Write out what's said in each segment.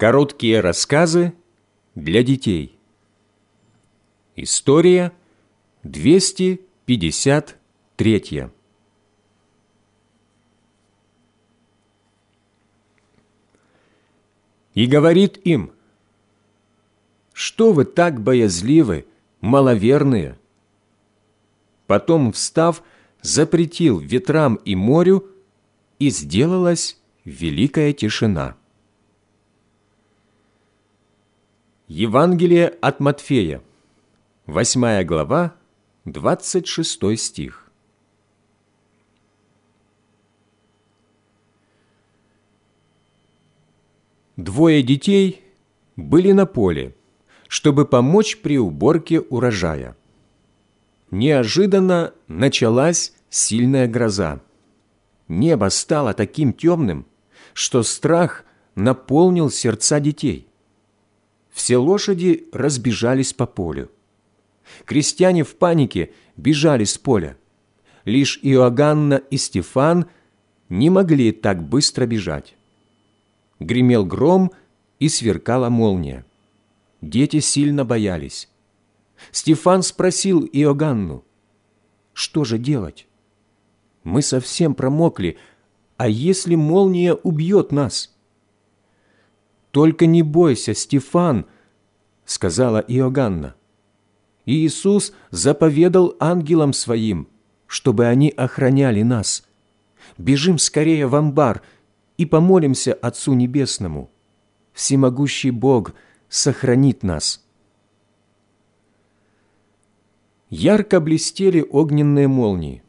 Короткие рассказы для детей. История 253. И говорит им, «Что вы так боязливы, маловерные?» Потом, встав, запретил ветрам и морю, и сделалась великая тишина. Евангелие от Матфея, 8 глава, 26 стих. Двое детей были на поле, чтобы помочь при уборке урожая. Неожиданно началась сильная гроза. Небо стало таким темным, что страх наполнил сердца детей все лошади разбежались по полю. Крестьяне в панике бежали с поля. Лишь Иоганна и Стефан не могли так быстро бежать. Гремел гром и сверкала молния. Дети сильно боялись. Стефан спросил Иоганну, «Что же делать? Мы совсем промокли, а если молния убьет нас?» «Только не бойся, Стефан», — сказала Иоганна. Иисус заповедал ангелам своим, чтобы они охраняли нас. Бежим скорее в амбар и помолимся Отцу Небесному. Всемогущий Бог сохранит нас. Ярко блестели огненные молнии.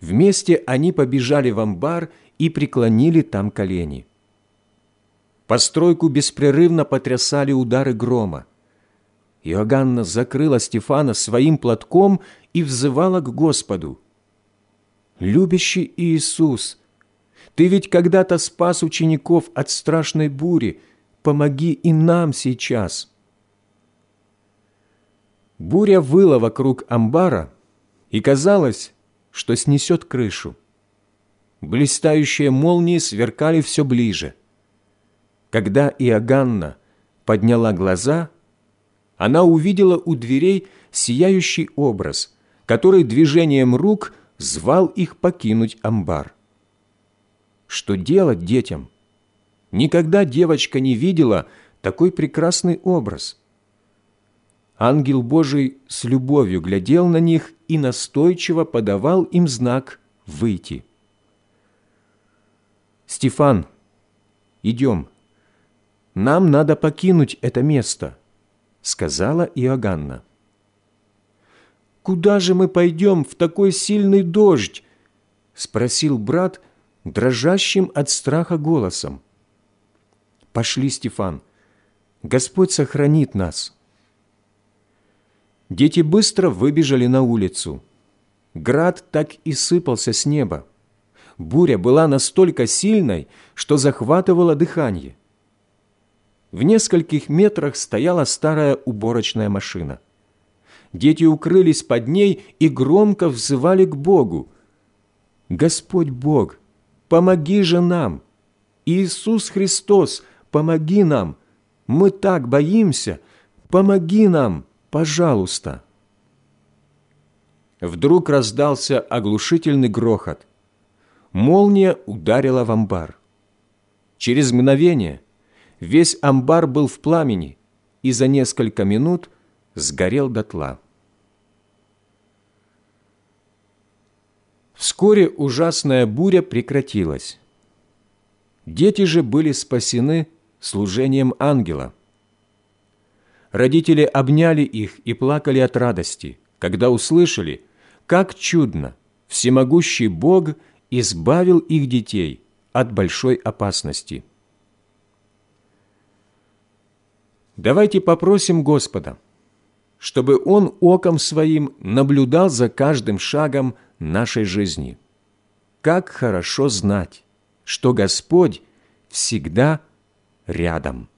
Вместе они побежали в амбар и преклонили там колени. Постройку беспрерывно потрясали удары грома. Иоганна закрыла Стефана своим платком и взывала к Господу. «Любящий Иисус, Ты ведь когда-то спас учеников от страшной бури, помоги и нам сейчас». Буря выла вокруг амбара, и казалось, что снесет крышу. Блистающие молнии сверкали все ближе. Когда Иоганна подняла глаза, она увидела у дверей сияющий образ, который движением рук звал их покинуть амбар. Что делать детям? Никогда девочка не видела такой прекрасный образ. Ангел Божий с любовью глядел на них и настойчиво подавал им знак «выйти». «Стефан, идем», нам надо покинуть это место», — сказала Иоганна. «Куда же мы пойдем в такой сильный дождь?» — спросил брат дрожащим от страха голосом. «Пошли, Стефан, Господь сохранит нас». Дети быстро выбежали на улицу. Град так и сыпался с неба. Буря была настолько сильной, что захватывала дыхание. В нескольких метрах стояла старая уборочная машина. Дети укрылись под ней и громко взывали к Богу. «Господь Бог, помоги же нам! Иисус Христос, помоги нам! Мы так боимся! Помоги нам, пожалуйста!» Вдруг раздался оглушительный грохот. Молния ударила в амбар. Через мгновение – Весь амбар был в пламени и за несколько минут сгорел дотла. Вскоре ужасная буря прекратилась. Дети же были спасены служением ангела. Родители обняли их и плакали от радости, когда услышали, как чудно всемогущий Бог избавил их детей от большой опасности. Давайте попросим Господа, чтобы Он оком Своим наблюдал за каждым шагом нашей жизни. Как хорошо знать, что Господь всегда рядом.